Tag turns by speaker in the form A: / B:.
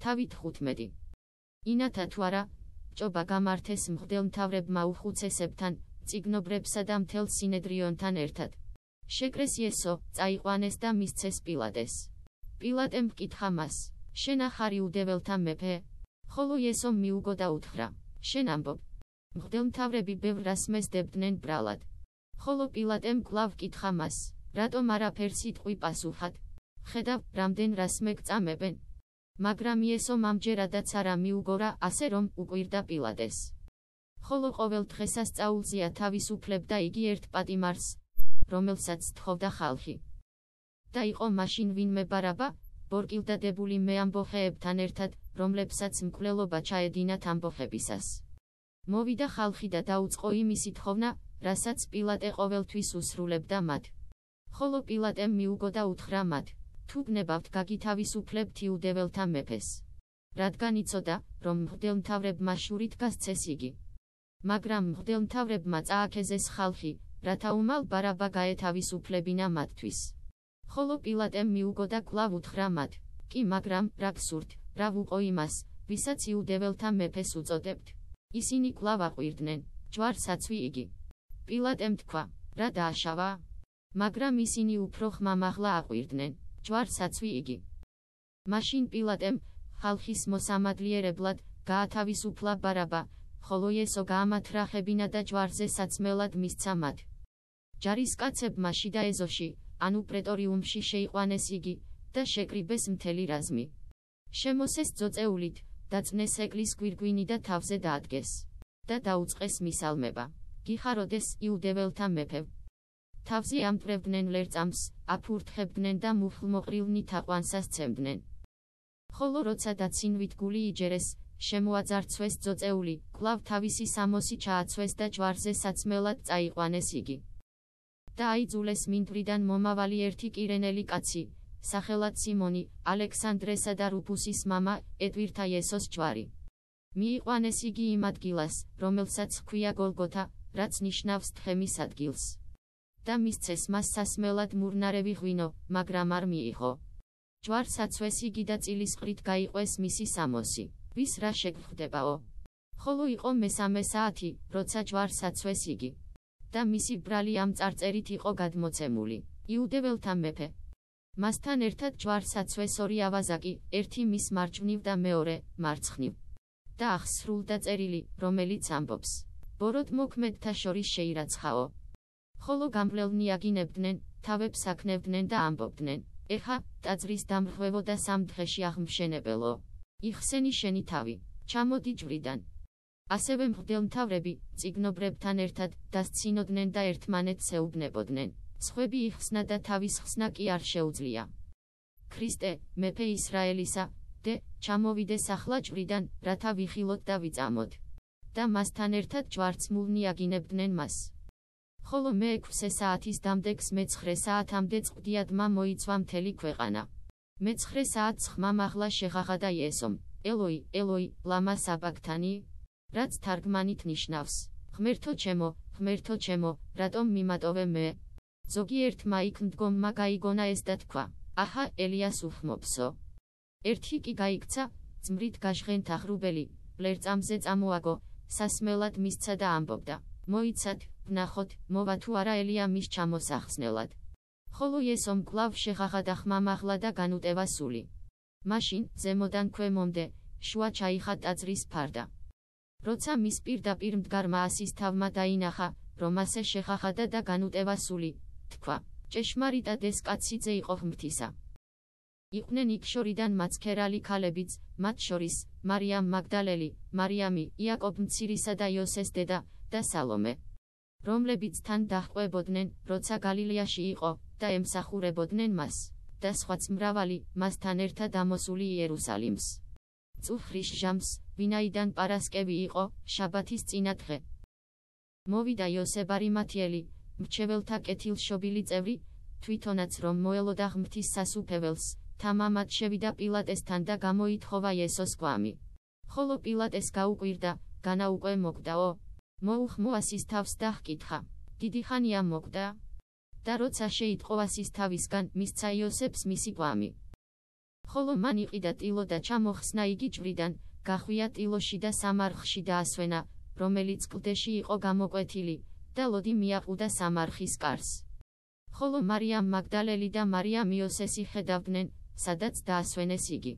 A: თავით 15. ინათა თუ არა, ჭობა გამართეს მღვდელმთავრებმა უხუცესებთან, ციგნობრებსა და მთელ სინედრიონთან ერთად. შეკრეს იესო, წაიყვანეს და მისცეს პილატეს. პილატემ მკითხა მას, შენ ახარი უდეველთა მეფე? ხოლო იესომ მიუგო და უთხრა, შენ ამბობ. მღვდელმთავრები ბევრ რას მესდებდნენ ბრალად. ხოლო პილატემ კვლავ კითხა მას, რატომ არაფერს იტყვი პასუხად? ხედავ, რამდენ რას მეკწამებენ. მაგრამ იესომ ამჯერადაც არა მიუგორა, ასე რომ უკვირდა პილატეს. ხოლო ყოველ დღესასწაულზეა თავისუფლებდა იგი ერთ პატიმარს, რომელსაც თხოვდა ხალხი. და იყო მაშინ ვინმე ბარაბა, ბორკილდადებული მე ამბოხეებთან ერთად, რომლებსაც მკვლელობა ჩაედინათ ამბოხებისას. მოვიდა ხალხი და დაუწყო იმისი თხოვნა, რასაც პილატე ყოველთვის უსრულებდა მათ. ხოლო პილატემ მიუგო და უთხრა მათ: თუ გნებავთ გაგითავისუფლებთ იუდეველთა მეფეს. რადგან იცოდა, რომ მღვდელმთავრებმა შურით გასცეს იგი. მაგრამ მღვდელმთავრებმა წააქეზეს ხალხი, რათა უმალ ბარაბა გაეთავისუფლებინა მათთვის. ხოლო პილატემ მიუგო და კვლავ უთხრა მათ: კი, მაგრამ რა გსურთ, რა ვუყო იმას, ვისაც იუდეველთა მეფეს უწოდებთ? ისინი კვლავ აყვირდნენ, ჯვარსაცვი იგი. პილატემ თქვა: რა დააშავა? მაგრამ ისინი უფრო ხმამაღლა აყვირდნენ, ჯვარსაცვი იგი. მაშინ პილატემ ხალხის მოსამადლიერებლად გაათავისუფლა ბარაბა, ხოლო ესო გაამათრახებინა და ჯვარზე საცმელად მისცა მათ. ჯარისკაცებმა შიდა ეზოში, ანუ პრეტორიუმში შეიყვანეს იგი და შეკრიბეს მთელი რაზმი. შემოსეს ძოწეულით, დაწნეს ეკლის გვირგვინი და თავზე დაადგეს და დაუწყეს მისალმება. გიხაროდეს იუდეველთა მეფე. თავზე ამტვრებდნენ ლერწამს, აფურთხებდნენ და მუხლმოყრილნი თაყვანსას ცემდნენ. ხოლო როცა დაცინვით გული იჯერეს, შემოაძარცვეს ძოწეული, კვლავ თავისი სამოსი ჩააცვეს და ჯვარზე საცმელად წაიყვანეს იგი. დააიძულეს მინდვრიდან მომავალი ერთი კირენელი კაცი, სახელად სიმონი, ალექსანდრესა და რუფუსის მამა, ედვირთა იესოს ჯვარი. მიიყვანეს იგი იმ ადგილას, რომელსაც ჰქვია გოლგოთა, რაც ნიშნავს თხემის ადგილს. და მისცეს მას სასმელად მურნარევი ღვინო, მაგრამ არ მიიღო. ჯვარს აცვეს იგი და წილისყრით გაიყვეს მისი სამოსი. ვის რა შეგხვდებაო? ხოლო იყო მესამე საათი, როცა ჯვარს აცვეს იგი. და მისი ბრალი ამ წარწერით იყო გადმოცემული. იუდეველთა მეფე. მასთან ერთად ჯვარსაცვეს ორი ავაზაკი, ერთი მის მარჯვნივ და მეორე მარცხნივ. და ახსრულდა წერილი, რომელიც ამბობს: ბოროტ მოქმედთა შორის შეირაცხაო. ხოლო გამბლელნი აგინებდნენ, თავებს აკნებდნენ და ამბობდნენ: ეხა, ტაძრის დამრღვევო და სამ დღეში აღმშენებელო. იხსენი შენი თავი, ჩამოდი ჯვრიდან. ასევე მღვდელმთავრები, ციგნობრებთან ერთად, დასცინოდნენ და ერთმანეთს ეუბნებოდნენ. სხვები იხსნა და თავის ხსნა კი არ შეუძლია. ქრისტე, მეფე ისრაელისა, დე, ჩამოვიდეს ახლა ჭვრიდან, რათა ვიხილოთ და ვიწამოთ. და მასთან ერთად ჯვარცმულნი აგინებდნენ მას. ხოლო მე 6 საათის დამდეგს მე-9 საათამდე წვდიადმა მოიცვა მთელი ქვეყანა. მე-9 საათს ხმამაღლა შეღაღადა იესომ. ელოი, ელოი, ლამა საბაგთანი? რაც თარგმანით ნიშნავს: ღმერთო ჩემო, ღმერთო ჩემო, რატომ მიმატოვე მე? ზოგიერთმა იქ მდგომმა გაიგონა ეს და თქვა: აჰა, ელიას უხმობსო. ერთი კი გაიქცა, ძმრით გაჟღენთ აღრუბელი, ლერწამზე წამოაგო, სასმელად მისცა და ამბობდა: მოიცათ, ვნახოთ, მოვა თუ არა ელია მის ჩამოსახსნელად. ხოლო ესომ კლავ შეღაღადა ხმამაღლა და განუტევა სული. მაშინ, ზემოდან ქვემომდე, შუა ჩაიხა ტაძრის ფარდა. როცა მის პირდაპირ მდგარმა ასის თავმა დაინახა, რომ ასე შეხახადა და განუტევა სული, თქვა: ჭეშმარიტად ეს კაციძე იყო ღმრთისა. იყვნენ იქ შორიდან მაცქერალი ქალებიც, მათ შორის მარიამ მაგდალელი, მარიამი, იაკობ მცირისა და იოსეს დედა და სალომე. რომლებიც თან დახვებოდნენ, როცა გალილეაში იყო და ემსახურებოდნენ მას. და სხვაც მრავალი, მასთან ერთად ამოსული იერუსალიმს. წუხრის ჟამს, ვინაიდან პარასკევი იყო, შაბათის წინა დღე. მოვიდა იოსებ არიმათიელი, მრჩეველთა კეთილშობილი წევრი, თვითონაც რომ მოელოდა ღმრთის სასუფეველს, თამამად შევიდა პილატესთან და გამოითხოვა იესოს კვამი. ხოლო პილატეს გაუკვირდა, განა უკვე მოკდაო. მოუხმო ასის თავს და ჰკითხა: დიდი ხანია მოკდა? და როცა შეიტყო ასის თავისგან, მისცა იოსებს მისი კვამი. ხოლო მან იყიდა ტილო და ჩამოხსნა იგი ჭვრიდან, გახვია ტილოში და სამარხში დაასვენა, რომელიც კლდეში იყო გამოკვეთილი, და ლოდი მიაყუდა სამარხის კარს. ხოლო მარიამ მაგდალელი და მარიამ იოსესი ხედავდნენ, სადაც დაასვენეს იგი.